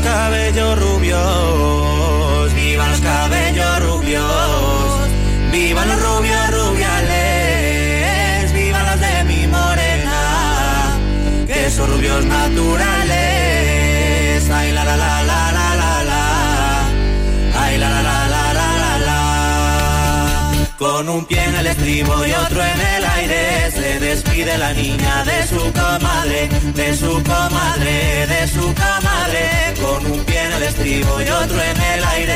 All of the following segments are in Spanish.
cabello rubio Con un pie en el estribo y otro en el aire se despide la niña de su comadre, de su comadre, de su comadre. Con un pie en el estribo y otro en el aire.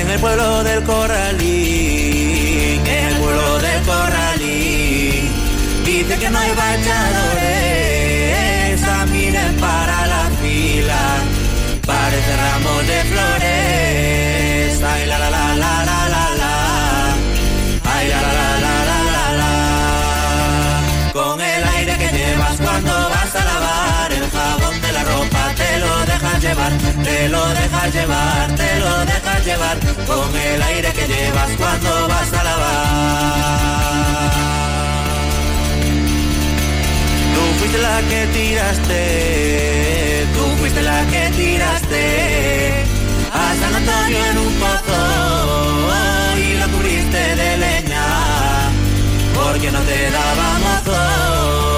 En el pueblo del Corralín, en el pueblo del Corralín, dice que no hay bachadores, miren para la fila, parece ramos de flores, te lo dejas llevar, te lo dejas llevar, con el aire que llevas cuando vas a lavar. Tú fuiste la que tiraste, tú fuiste la que tiraste a San Antonio en un pozo y lo cubriste de leña porque no te daba mozo.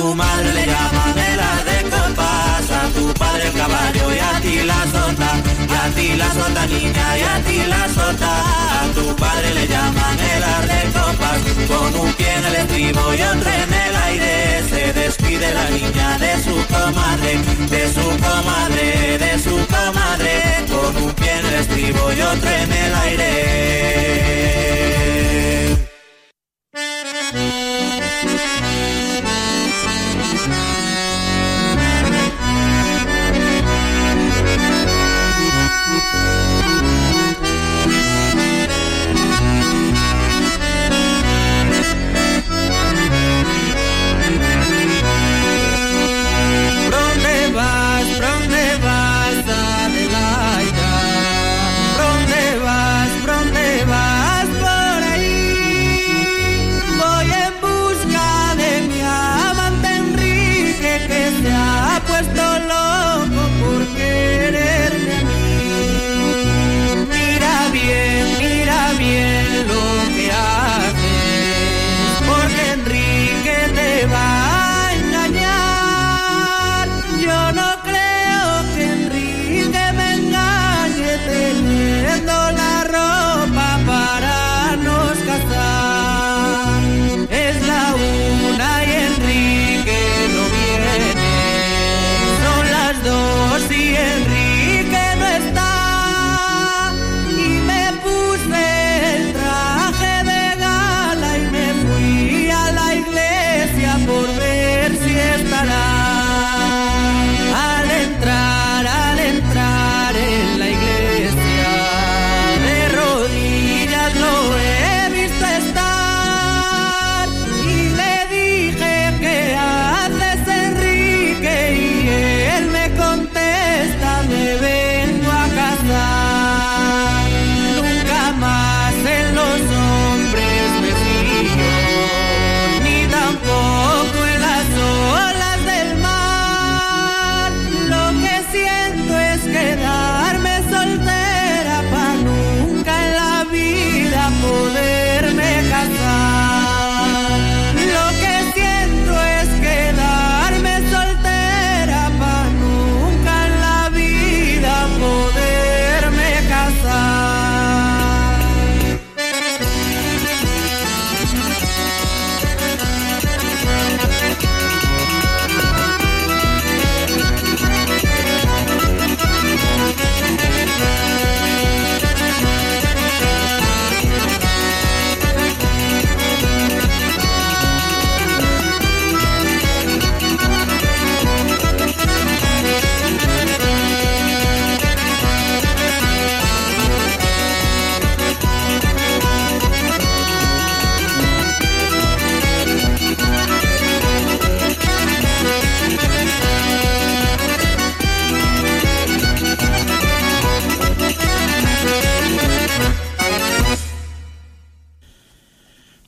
Tu madre le llaman el ar de copas, a tu padre el caballo y a ti la sota, y a ti la sota niña y a ti la sota. A tu padre le llaman el ar de copas, con un pie en el estribo y otro en el aire. Se despide la niña de su comadre, de su comadre, de su comadre, con un pie en el estribo y otro en el aire.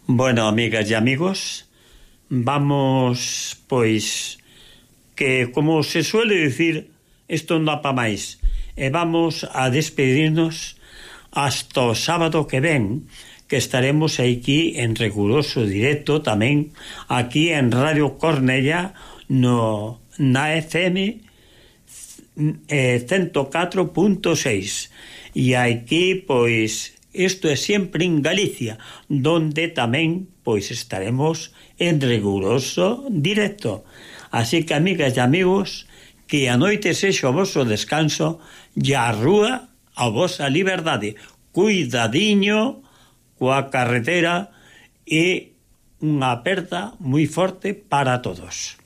Bueno, amigas e amigos, vamos, pois, que como se suele dicir, isto non dá pa máis. E vamos a despedirnos hasta o sábado que ven, que estaremos aquí en recurso directo tamén, aquí en Radio Cornella, no, na FM eh, 104.6. E aquí, pois, Isto é sempre en Galicia, donde tamén pois estaremos en riguroso directo. Así que, amigas e amigos, que a noite sexa o vosso descanso e a rúa a vosa liberdade. Cuidadiño coa carretera e unha aperta moi forte para todos.